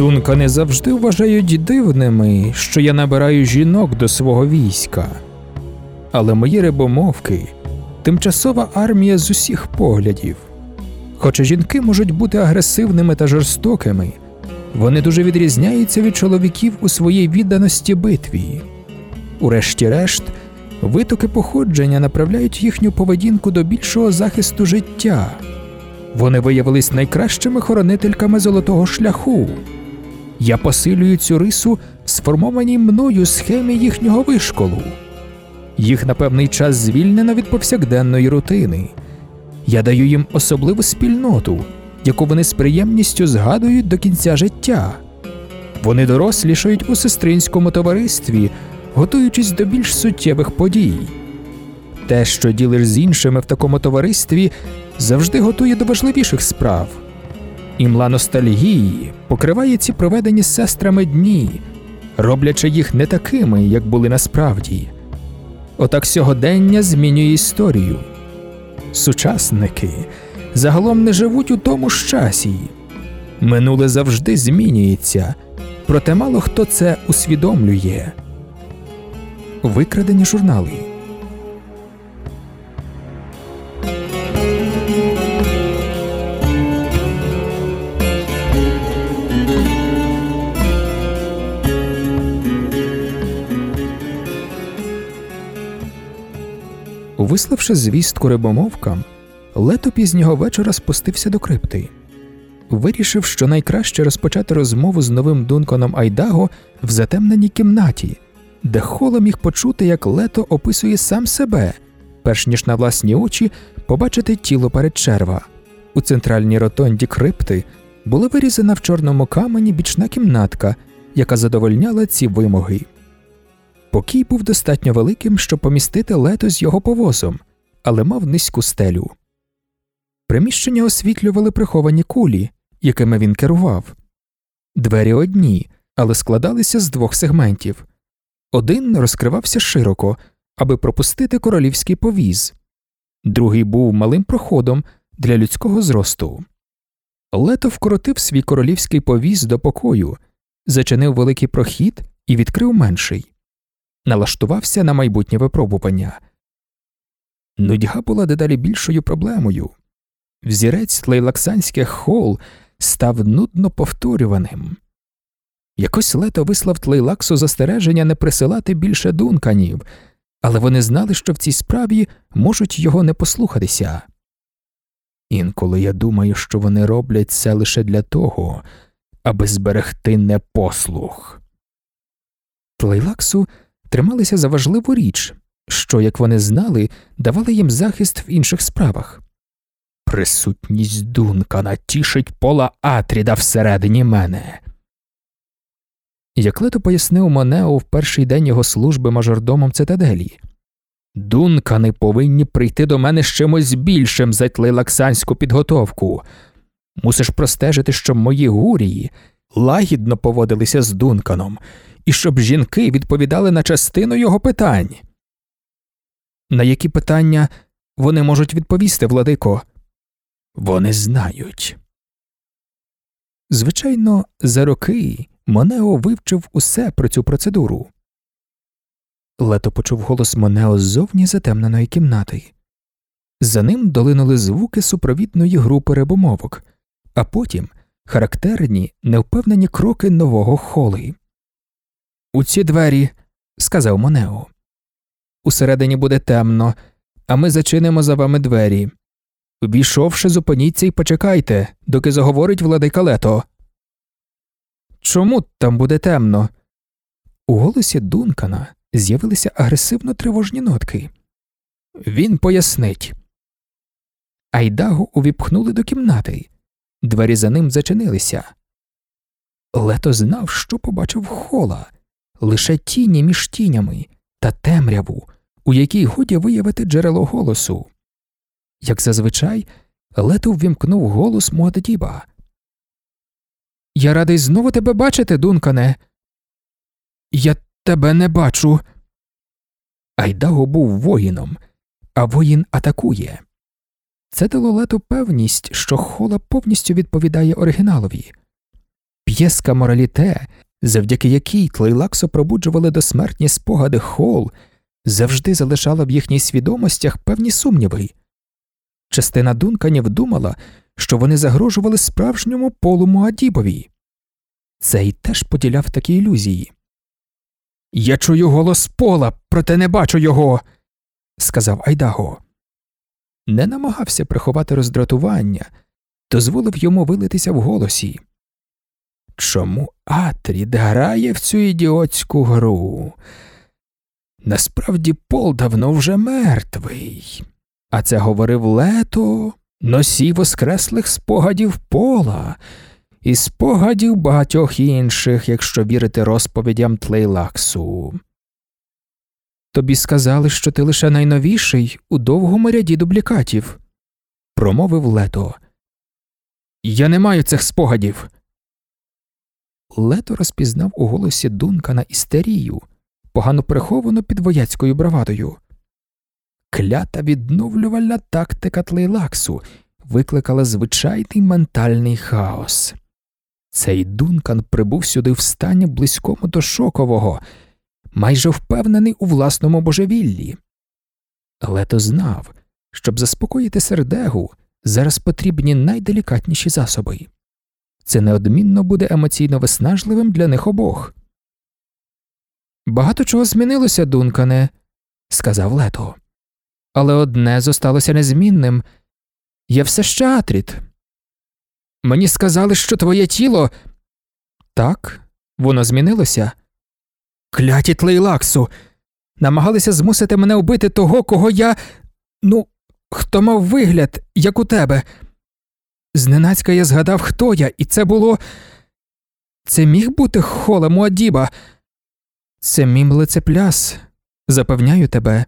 Дункани завжди вважають дивними, що я набираю жінок до свого війська. Але мої рибомовки тимчасова армія з усіх поглядів. Хоча жінки можуть бути агресивними та жорстокими, вони дуже відрізняються від чоловіків у своїй відданості битві. Урешті-решт, витоки походження направляють їхню поведінку до більшого захисту життя. Вони виявились найкращими хоронительками золотого шляху. Я посилюю цю рису сформованій мною схемі їхнього вишколу. Їх на певний час звільнено від повсякденної рутини. Я даю їм особливу спільноту, яку вони з приємністю згадують до кінця життя. Вони дорослішають у сестринському товаристві, готуючись до більш суттєвих подій. Те, що ділиш з іншими в такому товаристві, завжди готує до важливіших справ. Імла ностальгії покриває ці проведені сестрами дні, роблячи їх не такими, як були насправді. Отак сьогодення змінює історію. Сучасники загалом не живуть у тому ж часі. Минуле завжди змінюється, проте мало хто це усвідомлює. Викрадені журнали. Виславши звістку рибомовкам, лето пізнього вечора спустився до крипти. Вирішив, що найкраще розпочати розмову з новим Дунканом Айдаго в затемненій кімнаті, де Холо міг почути, як лето описує сам себе, перш ніж на власні очі побачити тіло перед черва. У центральній ротонді крипти була вирізана в чорному камені бічна кімнатка, яка задовольняла ці вимоги. Покій був достатньо великим, щоб помістити лето з його повозом, але мав низьку стелю. Приміщення освітлювали приховані кулі, якими він керував. Двері одні, але складалися з двох сегментів. Один розкривався широко, аби пропустити королівський повіз, другий був малим проходом для людського зросту. Лето вкоротив свій королівський повіз до покою, зачинив великий прохід і відкрив менший налаштувався на майбутнє випробування. Нудьга була дедалі більшою проблемою. Взірець тлейлаксанських хол став нудно повторюваним. Якось лето вислав тлейлаксу застереження не присилати більше дунканів, але вони знали, що в цій справі можуть його не послухатися. Інколи я думаю, що вони роблять це лише для того, аби зберегти непослух. Тлейлаксу трималися за важливу річ, що, як вони знали, давали їм захист в інших справах. Присутність Дункана тішить пола Атріда всередині мене. Як лето пояснив Монео в перший день його служби мажордомом цитаделі. Дункани повинні прийти до мене з чимось більшим за тлейлаксанську підготовку. Мусиш простежити, щоб мої гурії лагідно поводилися з Дунканом, і щоб жінки відповідали на частину його питань. На які питання вони можуть відповісти, владико? Вони знають. Звичайно, за роки Монео вивчив усе про цю процедуру. Лето почув голос Монео ззовні затемненої кімнати. За ним долинули звуки супровідної групи рибомовок, а потім характерні невпевнені кроки нового холи. У ці двері, сказав Монео. Усередині буде темно, а ми зачинимо за вами двері. Війшовши, зупиніться і почекайте, доки заговорить владика Лето. Чому там буде темно? У голосі Дункана з'явилися агресивно тривожні нотки. Він пояснить. Айдаго увіпхнули до кімнати. Двері за ним зачинилися. Лето знав, що побачив хола лише тіні між тінями та темряву, у якій годі виявити джерело голосу. Як зазвичай, лето ввімкнув голос Муаддіба. Я радий знову тебе бачити, Дункане. Я тебе не бачу. Айдаго був воїном, а воїн атакує. Це дало лету певність, що хола повністю відповідає оригіналові. п'єска мораліте, завдяки якій Тлейлаксо пробуджували до смертні спогади Хол, завжди залишала в їхніх свідомостях певні сумніви. Частина Дунканів думала, що вони загрожували справжньому полу Муадібові. Цей теж поділяв такі ілюзії. Я чую голос пола, проте не бачу його, сказав Айдаго. Не намагався приховати роздратування, дозволив йому вилитися в голосі. Чому Атрід грає в цю ідіотську гру? Насправді Пол давно вже мертвий, а це говорив лето, носій воскреслих спогадів пола і спогадів багатьох інших, якщо вірити розповідям Тлейлаксу. Тобі сказали, що ти лише найновіший у довгому ряді дублікатів, промовив лето. Я не маю цих спогадів. Лето розпізнав у голосі Дункана істерію, погано приховану під вояцькою бравадою. Клята відновлювальна тактика тлейлаксу викликала звичайний ментальний хаос. Цей Дункан прибув сюди в стані близькому до шокового, майже впевнений у власному божевіллі. Лето знав, щоб заспокоїти сердегу, зараз потрібні найделікатніші засоби. Це неодмінно буде емоційно виснажливим для них обох. Багато чого змінилося, Дункане, сказав Лето. Але одне зосталося незмінним я все ще Атріт. Мені сказали, що твоє тіло. Так, воно змінилося. Кляті тлейлаксу. Намагалися змусити мене вбити того, кого я. Ну, хто мав вигляд, як у тебе. Зненацька я згадав, хто я, і це було. Це міг бути Хола Муадіба. Це мій млецепляс, запевняю тебе.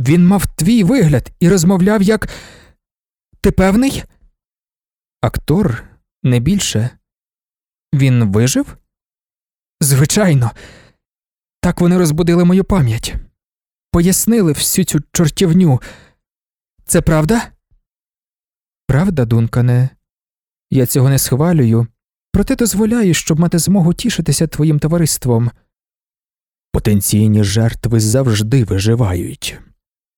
Він мав твій вигляд і розмовляв як. Ти певний? Актор не більше. Він вижив? Звичайно, так вони розбудили мою пам'ять, пояснили всю цю чортівню. Це правда? Правда, Дункане, я цього не схвалюю, проте дозволяю, щоб мати змогу тішитися твоїм товариством. Потенційні жертви завжди виживають,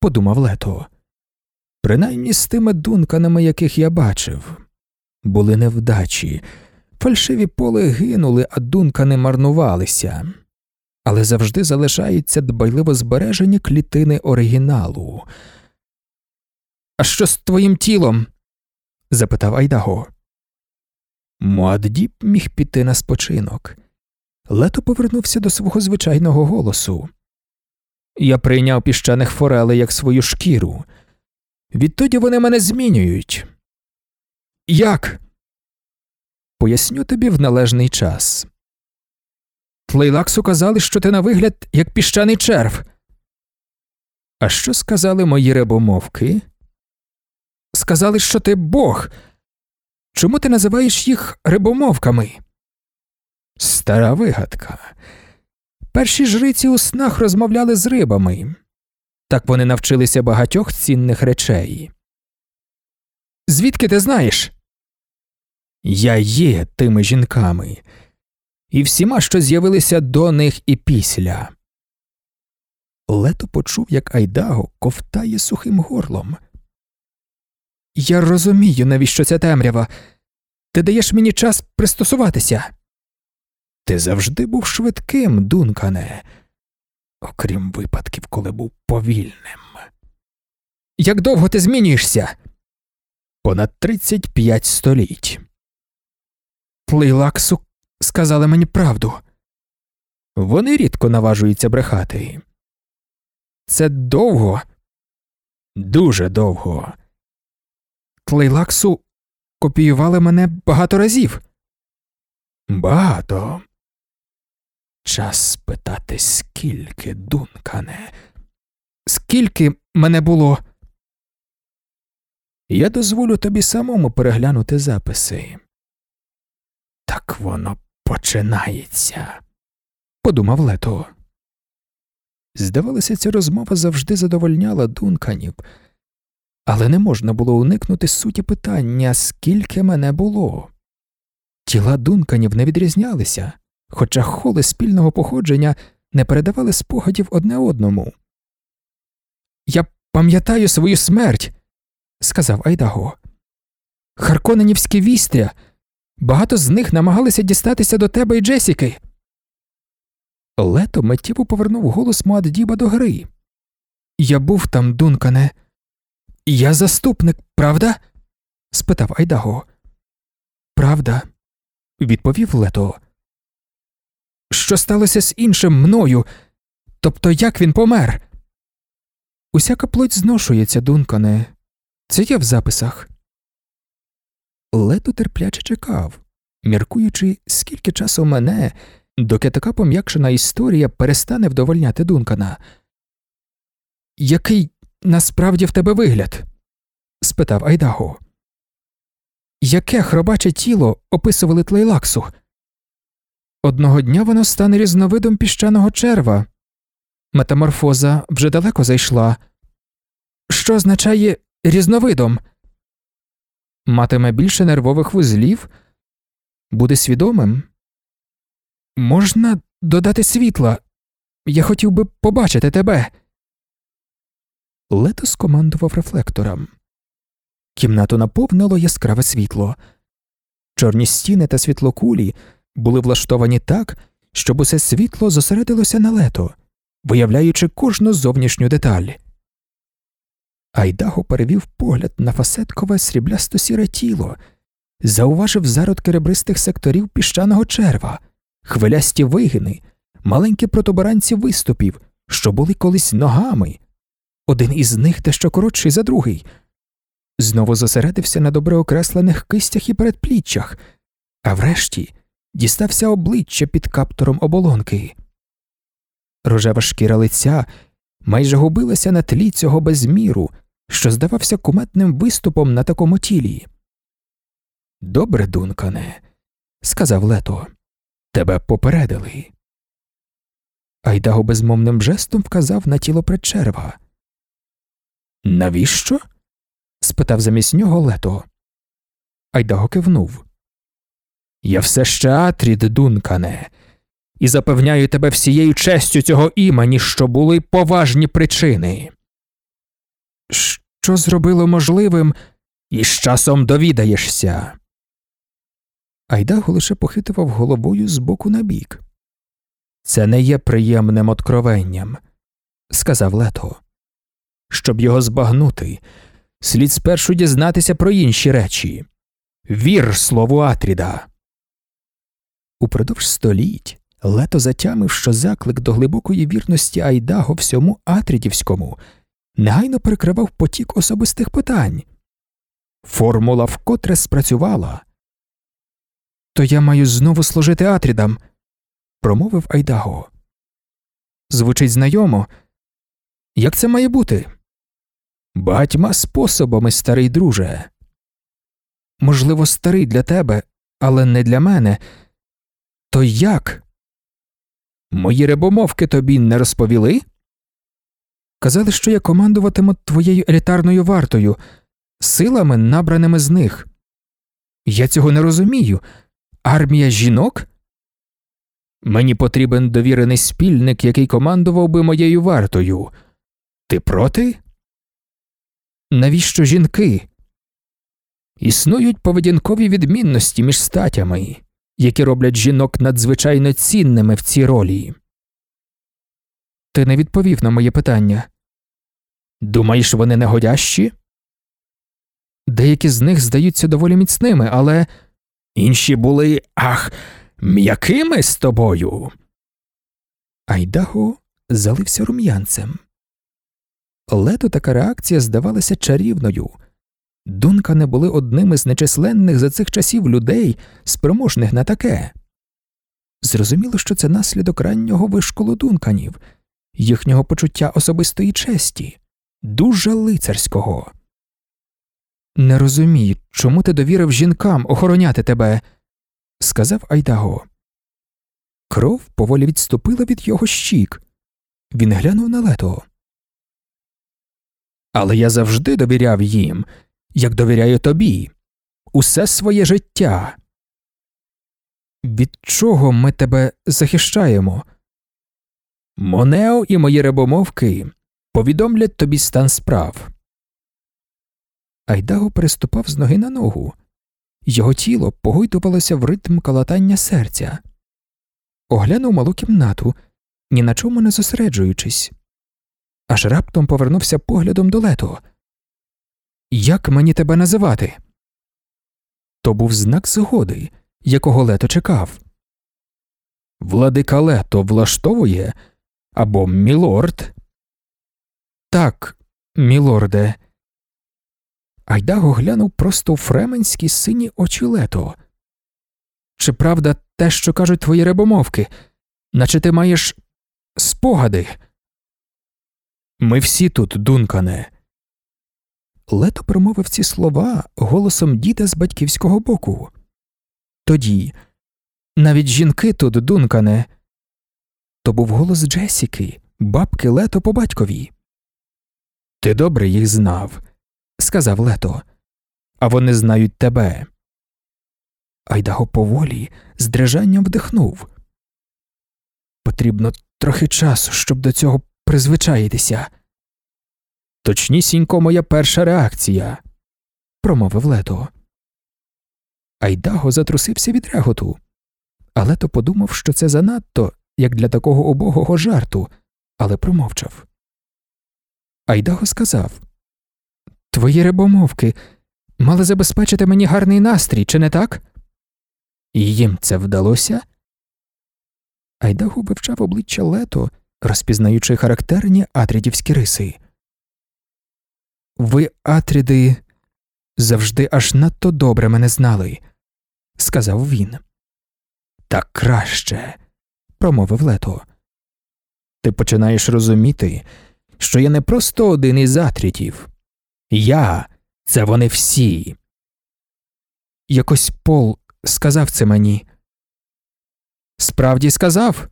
подумав Лето. Принаймні з тими дунканами, яких я бачив, були невдачі, фальшиві поли гинули, а дункани марнувалися, але завжди залишаються дбайливо збережені клітини оригіналу. А що з твоїм тілом? Запитав Айдаго. Муаддіб міг піти на спочинок. Лето повернувся до свого звичайного голосу. Я прийняв піщаних форелей як свою шкіру. Відтоді вони мене змінюють. Як? Поясню тобі в належний час. Тлейлаксу казали, що ти на вигляд, як піщаний черв. А що сказали мої рибомовки? Сказали, що ти бог. Чому ти називаєш їх рибомовками? Стара вигадка. Перші жриці у снах розмовляли з рибами. Так вони навчилися багатьох цінних речей. Звідки ти знаєш? Я є тими жінками, і всіма, що з'явилися до них і після. Лето почув, як Айдаго ковтає сухим горлом. Я розумію, навіщо ця темрява. Ти даєш мені час пристосуватися. Ти завжди був швидким, дункане, окрім випадків, коли був повільним. Як довго ти змінюєшся? Понад тридцять п'ять століть. Плейлаксу сказали мені правду. Вони рідко наважуються брехати. Це довго, дуже довго. Тлейлаксу копіювали мене багато разів. Багато. Час спитати, скільки, дункане. Скільки мене було? Я дозволю тобі самому переглянути записи. Так воно починається, подумав Лето. Здавалося, ця розмова завжди задовольняла дунканів, але не можна було уникнути суті питання, скільки мене було. Тіла дунканів не відрізнялися, хоча холи спільного походження не передавали спогадів одне одному. Я пам'ятаю свою смерть, сказав Айдаго. Харконенівські вістря. Багато з них намагалися дістатися до тебе і Джесіки. Лето миттєво повернув голос Муаддіба до гри. Я був там, Дункане. Я заступник, правда? спитав Айдаго. Правда, відповів Лето. Що сталося з іншим мною? Тобто як він помер? Усяка плоть зношується, Дункане. Це є в записах. Лето терпляче чекав, міркуючи, скільки часу мене, доки така пом'якшена історія перестане вдовольняти Дункана. Який насправді в тебе вигляд? спитав Айдаго. Яке хробаче тіло описували тлейлаксу? Одного дня воно стане різновидом піщаного черва. Метаморфоза вже далеко зайшла. Що означає різновидом? Матиме більше нервових вузлів, буде свідомим. Можна додати світла. Я хотів би побачити тебе. Лето скомандував рефлектором. Кімнату наповнило яскраве світло. Чорні стіни та світлокулі були влаштовані так, щоб усе світло зосередилося на лето, виявляючи кожну зовнішню деталь. Айдаго перевів погляд на фасеткове сріблясто сіре тіло, зауважив зародки ребристих секторів піщаного черва, хвилясті вигини, маленькі протуберанці виступів, що були колись ногами. Один із них дещо коротший за другий. Знову зосередився на добре окреслених кистях і передпліччях, а врешті дістався обличчя під каптором оболонки. Рожева шкіра лиця майже губилася на тлі цього безміру, що здавався куметним виступом на такому тілі. Добре, Дункане, сказав Лето, тебе попередили. Айдаго безмовним жестом вказав на тіло предчерва. Навіщо? спитав замість нього Лето. Айдаго кивнув. Я все ще Атрід, Дункане, і запевняю тебе всією честю цього імені, що були поважні причини. Що зробило можливим, і з часом довідаєшся. Айдаго лише похитував головою з боку на бік. Це не є приємним откровенням, сказав Лето. Щоб його збагнути, слід спершу дізнатися про інші речі. Вір слову Атріда. Упродовж століть лето затямив, що заклик до глибокої вірності Айдаго всьому Атрідівському негайно перекривав потік особистих питань. Формула вкотре спрацювала. То я маю знову служити Атрідам, промовив Айдаго. Звучить знайомо. Як це має бути? Багатьма способами, старий друже. Можливо, старий для тебе, але не для мене. То як? Мої рибомовки тобі не розповіли? Казали, що я командуватиму твоєю елітарною вартою, силами, набраними з них. Я цього не розумію. Армія жінок? Мені потрібен довірений спільник, який командував би моєю вартою. Ти проти? Навіщо жінки? Існують поведінкові відмінності між статями, які роблять жінок надзвичайно цінними в цій ролі. Ти не відповів на моє питання. Думаєш, вони негодящі? Деякі з них здаються доволі міцними, але інші були ах, м'якими з тобою. Айдаго залився рум'янцем. Лето така реакція здавалася чарівною. Дункани були одним із нечисленних за цих часів людей, спроможних на таке. Зрозуміло, що це наслідок раннього вишколу дунканів, їхнього почуття особистої честі, дуже лицарського. Не розумію, чому ти довірив жінкам охороняти тебе, сказав Айдаго. Кров поволі відступила від його щік. Він глянув на лето. Але я завжди довіряв їм, як довіряю тобі, усе своє життя. Від чого ми тебе захищаємо? Монео і мої рибомовки повідомлять тобі стан справ. Айдаго переступав з ноги на ногу. Його тіло погойдувалося в ритм калатання серця. Оглянув малу кімнату, ні на чому не зосереджуючись. Аж раптом повернувся поглядом до лето. Як мені тебе називати? То був знак згоди, якого лето чекав. Владика лето влаштовує або мілорд. Так, мілорде. Айдаго глянув просто у фременські сині очі лето. Чи правда те, що кажуть твої рибомовки, наче ти маєш спогади? Ми всі тут, дункане. Лето промовив ці слова голосом діда з батьківського боку. Тоді, навіть жінки тут, дункане. То був голос Джесіки, бабки лето по батькові. Ти добре їх знав, сказав лето, а вони знають тебе. Айдаго поволі з дрижанням вдихнув. Потрібно трохи часу, щоб до цього призвичаїтися. Точнісінько моя перша реакція, промовив лето. Айдаго затрусився від реготу, але то подумав, що це занадто, як для такого убогого жарту, але промовчав. Айдаго сказав Твої рибомовки мали забезпечити мені гарний настрій, чи не так? І їм це вдалося? Айдаго вивчав обличчя лето, розпізнаючи характерні атрідівські риси. Ви, Атріди, завжди аж надто добре мене знали, сказав він. Так краще, промовив лето. Ти починаєш розуміти, що я не просто один із атрітів. Я це вони всі. Якось Пол сказав це мені. Справді сказав,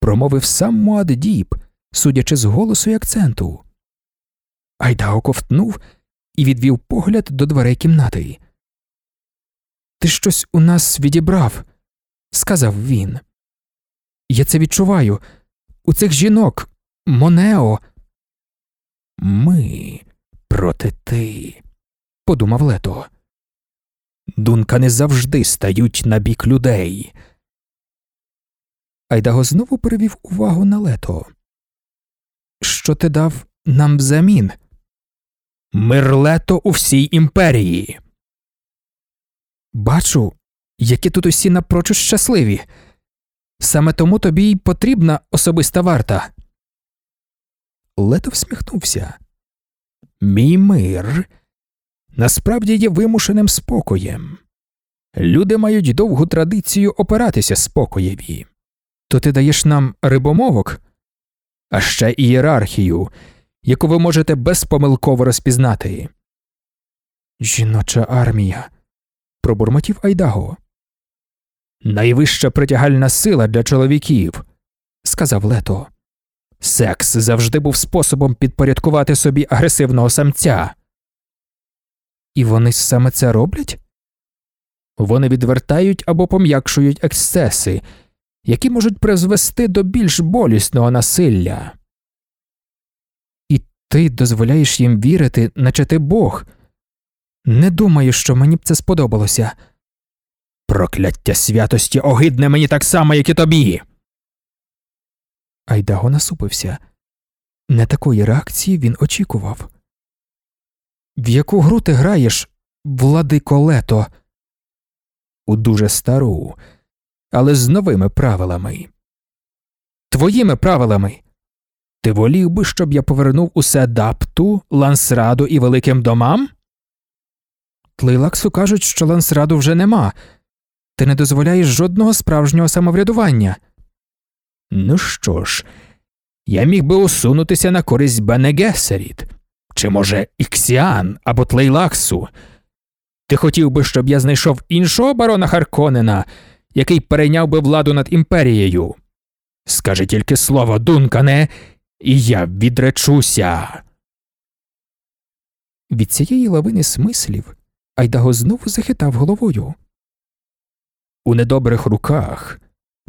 промовив сам Муад Діб, судячи з голосу і акценту. Айдао ковтнув і відвів погляд до дверей кімнати. Ти щось у нас відібрав, сказав він. Я це відчуваю. У цих жінок Монео. Ми проти ти, подумав лето. Дункани завжди стають на бік людей. Айдаго знову перевів увагу на лето. Що ти дав нам взамін? Мир лето у всій імперії. Бачу, які тут усі напрочуд щасливі. Саме тому тобі й потрібна особиста варта. Лето всміхнувся. Мій мир насправді є вимушеним спокоєм. Люди мають довгу традицію опиратися спокоєві. То ти даєш нам рибомовок, а ще ієрархію, яку ви можете безпомилково розпізнати. Жіноча армія. пробурмотів Айдаго. Найвища притягальна сила для чоловіків, сказав Лето. Секс завжди був способом підпорядкувати собі агресивного самця. І вони саме це роблять? Вони відвертають або пом'якшують ексцеси, які можуть призвести до більш болісного насилля. І ти дозволяєш їм вірити, наче ти Бог. Не думаю, що мені б це сподобалося. Прокляття святості огидне мені так само, як і тобі. Айдаго насупився. Не такої реакції він очікував. В яку гру ти граєш, владико лето? У дуже стару, але з новими правилами. Твоїми правилами. Ти волів би, щоб я повернув усе дапту, лансраду і великим домам? Тлейлаксу кажуть, що лансраду вже нема. Ти не дозволяєш жодного справжнього самоврядування. Ну що ж, я міг би усунутися на користь Бенегесеріт, чи, може, Іксіан або Тлейлаксу. Ти хотів би, щоб я знайшов іншого барона Харконена, який перейняв би владу над імперією. Скажи тільки слово, Дункане, і я відречуся. Від цієї лавини смислів Айдаго знову захитав головою. у недобрих руках,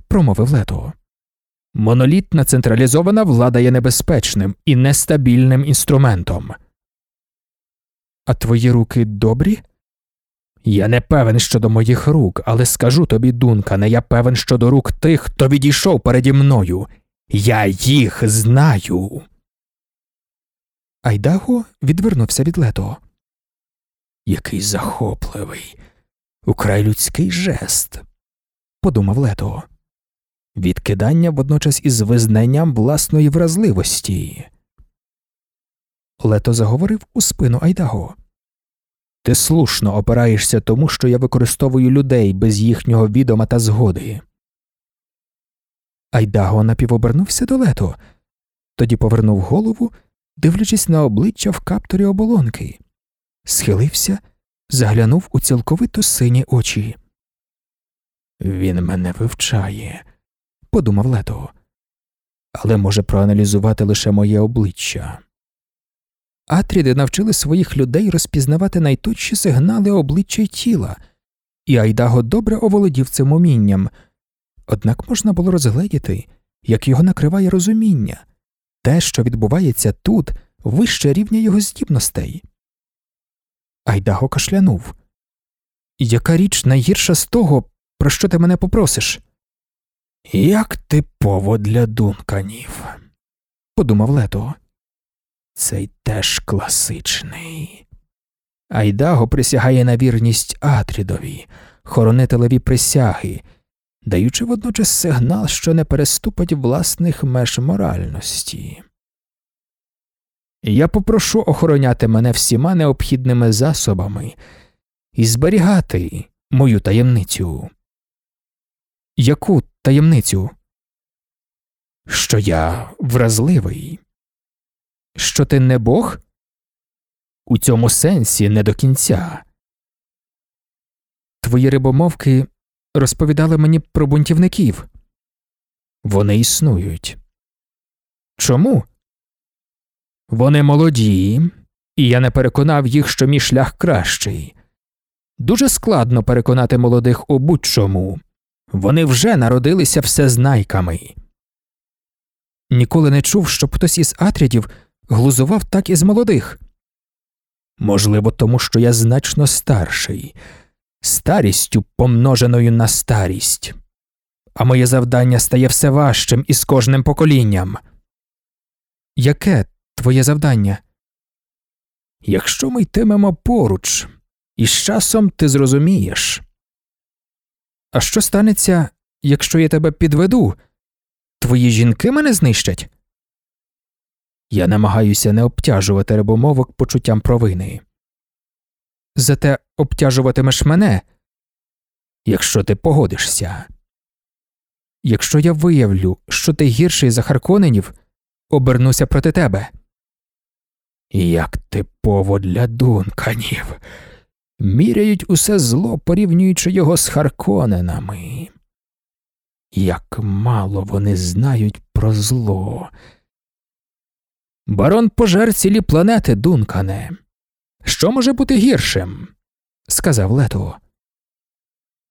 промовив Лето. Монолітна централізована влада є небезпечним і нестабільним інструментом. А твої руки добрі? Я не певен щодо моїх рук, але скажу тобі, Дункане, я певен щодо рук тих, хто відійшов переді мною. Я їх знаю. Айдаго відвернувся від лето. Який захопливий, украй людський жест, подумав лето. Відкидання водночас із визнанням власної вразливості. Лето заговорив у спину Айдаго. Ти слушно опираєшся тому, що я використовую людей без їхнього відома та згоди. Айдаго напівобернувся до лето, тоді повернув голову, дивлячись на обличчя в капторі оболонки, схилився, заглянув у цілковито сині очі. Він мене вивчає, подумав лето, але може проаналізувати лише моє обличчя. Атріди навчили своїх людей розпізнавати найточші сигнали обличчя й тіла, і Айдаго добре оволодів цим умінням, однак можна було розгледіти, як його накриває розуміння, те, що відбувається тут, вище рівня його здібностей. Айдаго кашлянув. Яка річ найгірша з того, про що ти мене попросиш? Як типово для дунканів, подумав Лето. Цей теж класичний. Айдаго присягає на вірність Атрідові, хоронителеві присяги, даючи водночас сигнал, що не переступить власних меж моральності. Я попрошу охороняти мене всіма необхідними засобами і зберігати мою таємницю. Яку таємницю? Що я вразливий що ти не Бог? У цьому сенсі не до кінця. Твої рибомовки розповідали мені про бунтівників. Вони існують. Чому? Вони молоді, і я не переконав їх, що мій шлях кращий. Дуже складно переконати молодих у будь-чому. Вони вже народилися всезнайками. Ніколи не чув, щоб хтось із атрідів глузував так із молодих. Можливо, тому що я значно старший, старістю помноженою на старість, а моє завдання стає все важчим із кожним поколінням. Яке твоє завдання? Якщо ми йтимемо поруч, і з часом ти зрозумієш. А що станеться, якщо я тебе підведу? Твої жінки мене знищать? Я намагаюся не обтяжувати рибомовок почуттям провини. Зате обтяжуватимеш мене, якщо ти погодишся. Якщо я виявлю, що ти гірший за Харконенів, обернуся проти тебе. Як типово для дунканів. Міряють усе зло, порівнюючи його з Харконенами. Як мало вони знають про зло. Барон пожер цілі планети, Дункане. Що може бути гіршим? сказав Лето.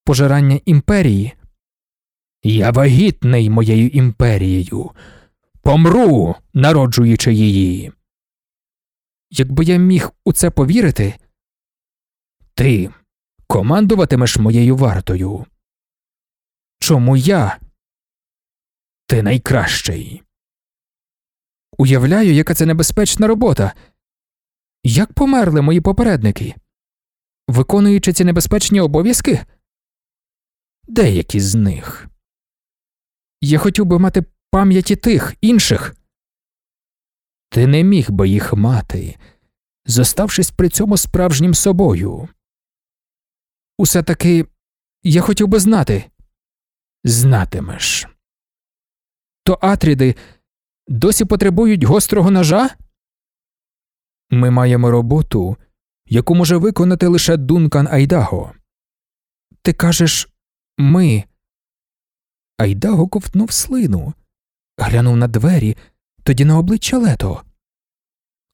Пожирання імперії. Я вагітний моєю імперією. Помру, народжуючи її. Якби я міг у це повірити, ти командуватимеш моєю вартою. Чому я? Ти найкращий. Уявляю, яка це небезпечна робота. Як померли мої попередники? Виконуючи ці небезпечні обов'язки? Деякі з них. Я хотів би мати пам'яті тих інших. Ти не міг би їх мати, зоставшись при цьому справжнім собою. Усе таки я хотів би знати. Знатимеш. То Атріди досі потребують гострого ножа? Ми маємо роботу, яку може виконати лише Дункан Айдаго. Ти кажеш ми. Айдаго ковтнув слину, глянув на двері, тоді на обличчя Лето.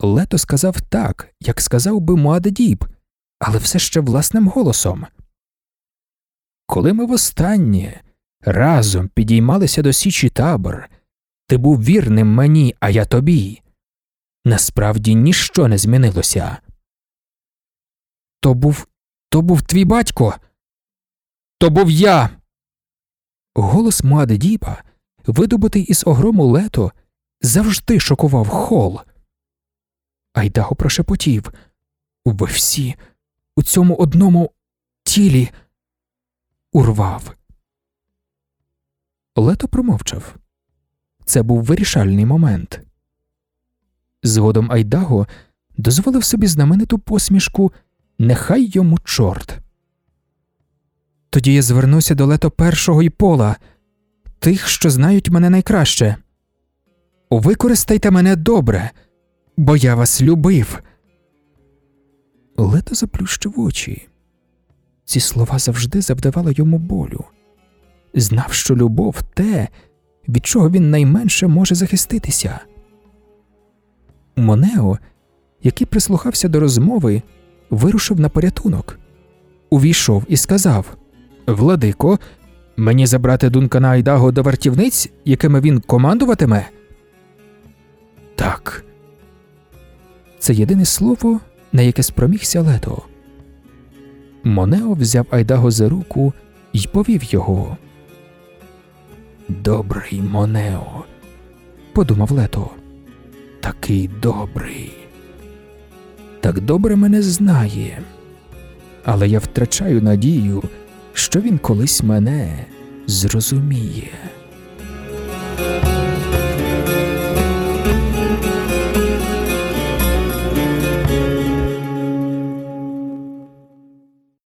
Лето сказав так, як сказав би Муаддіб, але все ще власним голосом. Коли ми востаннє разом підіймалися до Січі табор, ти був вірним мені, а я тобі. Насправді ніщо не змінилося. То був то був твій батько. То був я. Голос Муаддіба, видобутий із огрому лето, завжди шокував хол. Айдаго прошепотів Ви всі у цьому одному тілі урвав. Лето промовчав. Це був вирішальний момент. Згодом Айдаго дозволив собі знамениту посмішку Нехай йому чорт. Тоді я звернуся до лето першого і пола, тих, що знають мене найкраще. Використайте мене добре, бо я вас любив. Лето заплющив очі. Ці слова завжди завдавали йому болю. Знав, що любов те, від чого він найменше може захиститися. Монео, який прислухався до розмови, вирушив на порятунок. Увійшов і сказав Владико, мені забрати Дункана Айдаго до вартівниць, якими він командуватиме? Так. Це єдине слово, на яке спромігся лето. Монео взяв Айдаго за руку і повів його. Добрий Монео, подумав лето. Такий добрий. Так добре мене знає. Але я втрачаю надію, що він колись мене зрозуміє.